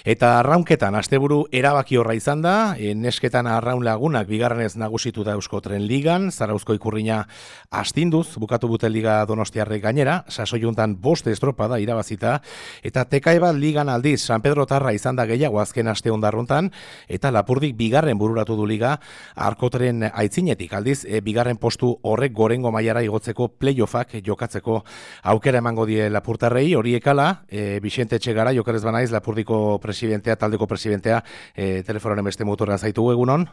Eta arraunketan, asteburu erabaki horra izan da, e, nesketan arraun lagunak bigarrenez nagusitu da Eusko Tren Ligan, Zarauzko ikurriña astinduz, bukatu bute Liga Donostiarre gainera, sasoiuntan boste estropada irabazita, eta tekai bat Ligan aldiz, San Pedro Tarra izan da gehiago azken aste ondarruntan, eta Lapurdik bigarren bururatu du Liga, arkotren aitzinetik aldiz, e, bigarren postu horrek gorengo mailara igotzeko playoffak jokatzeko aukera emango die Lapurtarrei, horiekala, e, Bixente Txegara, jokarez banaiz, Lapurdiko presidentea, taldeko presidentea, e, telefonoren beste motoran zaitu egunon?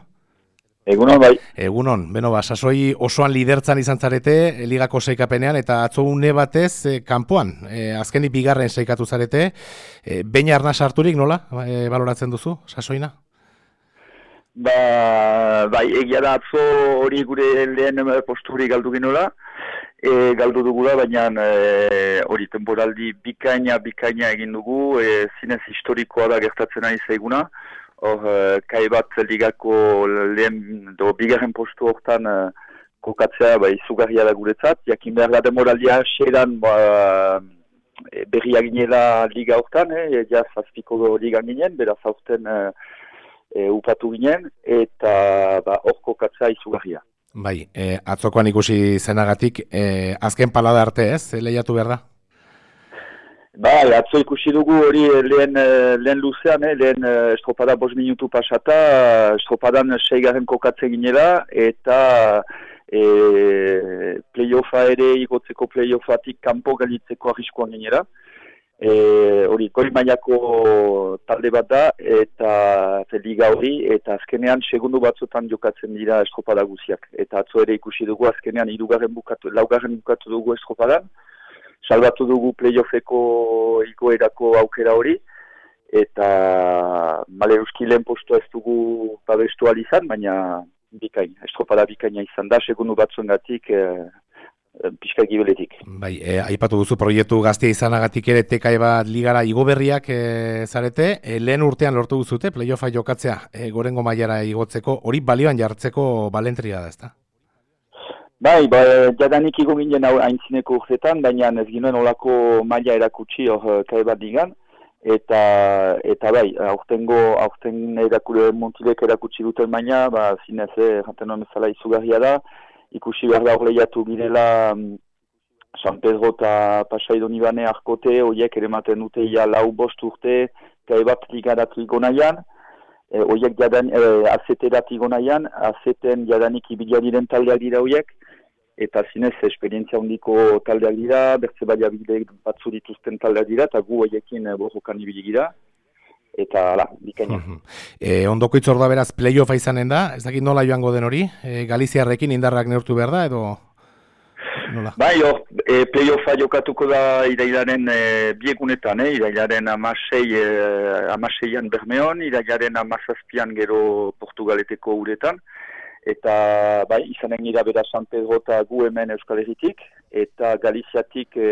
Egunon, bai. Egunon, beno, ba, sasoi osoan lidertzan izan zarete, ligako seikapenean, eta atzo une batez, e, kanpoan, e, azkenik bigarren seikatu zarete, e, baina arna sarturik, nola, e, baloratzen duzu, sasoina? Ba, bai, egia da atzo hori gure lehen posturi galdu ginola, e, galdu dugula, baina e, hori temporaldi bikaina, bikaina egin dugu, e, zinez historikoa da gertatzen ari zaiguna, hor, e, kai bat ligako lehen, do, bigarren postu hortan e, kokatzea, ba, izugarria da guretzat, jakin behar da demoraldia xeran, ba, e, berria ginela liga hortan, e, jaz azpiko liga ginen, beraz aurten e, e, upatu ginen, eta ba, hor kokatzea izugarria. Bai, e, atzokoan ikusi zenagatik, e, azken palada arte ez, e, lehiatu behar da? Bai, atzo ikusi dugu hori lehen, lehen luzean, eh, lehen estropada bos minutu pasata, estropadan seigarren kokatzen ginela, eta e, playoffa ere igotzeko playoffatik kanpo galitzeko arriskoan ginela e, hori goi mailako talde bat da eta liga hori eta azkenean segundu batzutan jokatzen dira estropada guziak eta atzo ere ikusi dugu azkenean irugarren bukatu, laugarren bukatu dugu estropadan. Salbatu dugu playoffeko igoerako aukera hori. Eta male euski lehen postu ez dugu babestu alizan, baina bikain, estropada bikaina izan da, segundu batzuen gatik, eh, Eh, pixka gibeletik. Bai, e, aipatu duzu proiektu gaztia izanagatik ere tekai bat ligara igoberriak e, zarete, e, lehen urtean lortu duzute, playoffa jokatzea e, gorengo mailara igotzeko, hori balioan jartzeko balentria da, ezta? Bai, ba, jadanik igo ginen haintzineko urtetan, baina ez ginen olako maila erakutsi hor kai bat digan, eta, eta bai, aurtengo, aurten erakure montilek erakutsi duten baina, ba, zinez, eh, jaten honen izugarria da, ikusi behar da horreiatu girela mm, San Pedro eta Pasaido Nibane arkote, horiek ere maten dute ja lau bost urte, kai bat ligaratu igonaian, e, horiek jadan, e, azeterat igonaian, azeten jadanik ibilia diren taldeak dira horiek, eta zinez esperientzia handiko taldeak dira, bertze baina batzu dituzten taldeak dira, eta gu horiekin e, borrokan ibili gira eta ala, bikaina. e, ondoko itzorda beraz playoffa izanen da, ez dakit nola joango den hori, e, Galiziarrekin indarrak neurtu behar da, edo nola? Bai, jo, e, playoffa jokatuko da irailaren e, biegunetan, eh? irailaren amasei, e, amaseian Bermeon, irailaren amazazpian gero Portugaleteko uretan, eta bai, izanen gira bera San Pedro eta gu hemen Euskal Herritik, eta Galiziatik e,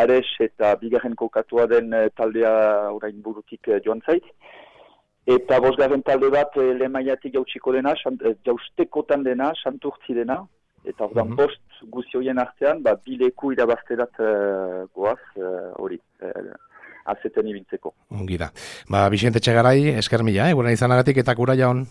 Ares eta bigarren kokatua den eh, taldea orain burutik eh, joan zait. Eta bosgarren talde bat e, lemaiatik jautsiko dena, jaustekotan dena, santurtzi dena. Eta ordan mm -hmm. bost guzioien artean, ba, bileku irabazterat goaz hori. Uh, azeten ibintzeko. Ongi da. Ba, Bixente Txegarai, esker mila, eh? izanagatik eta kura jaun.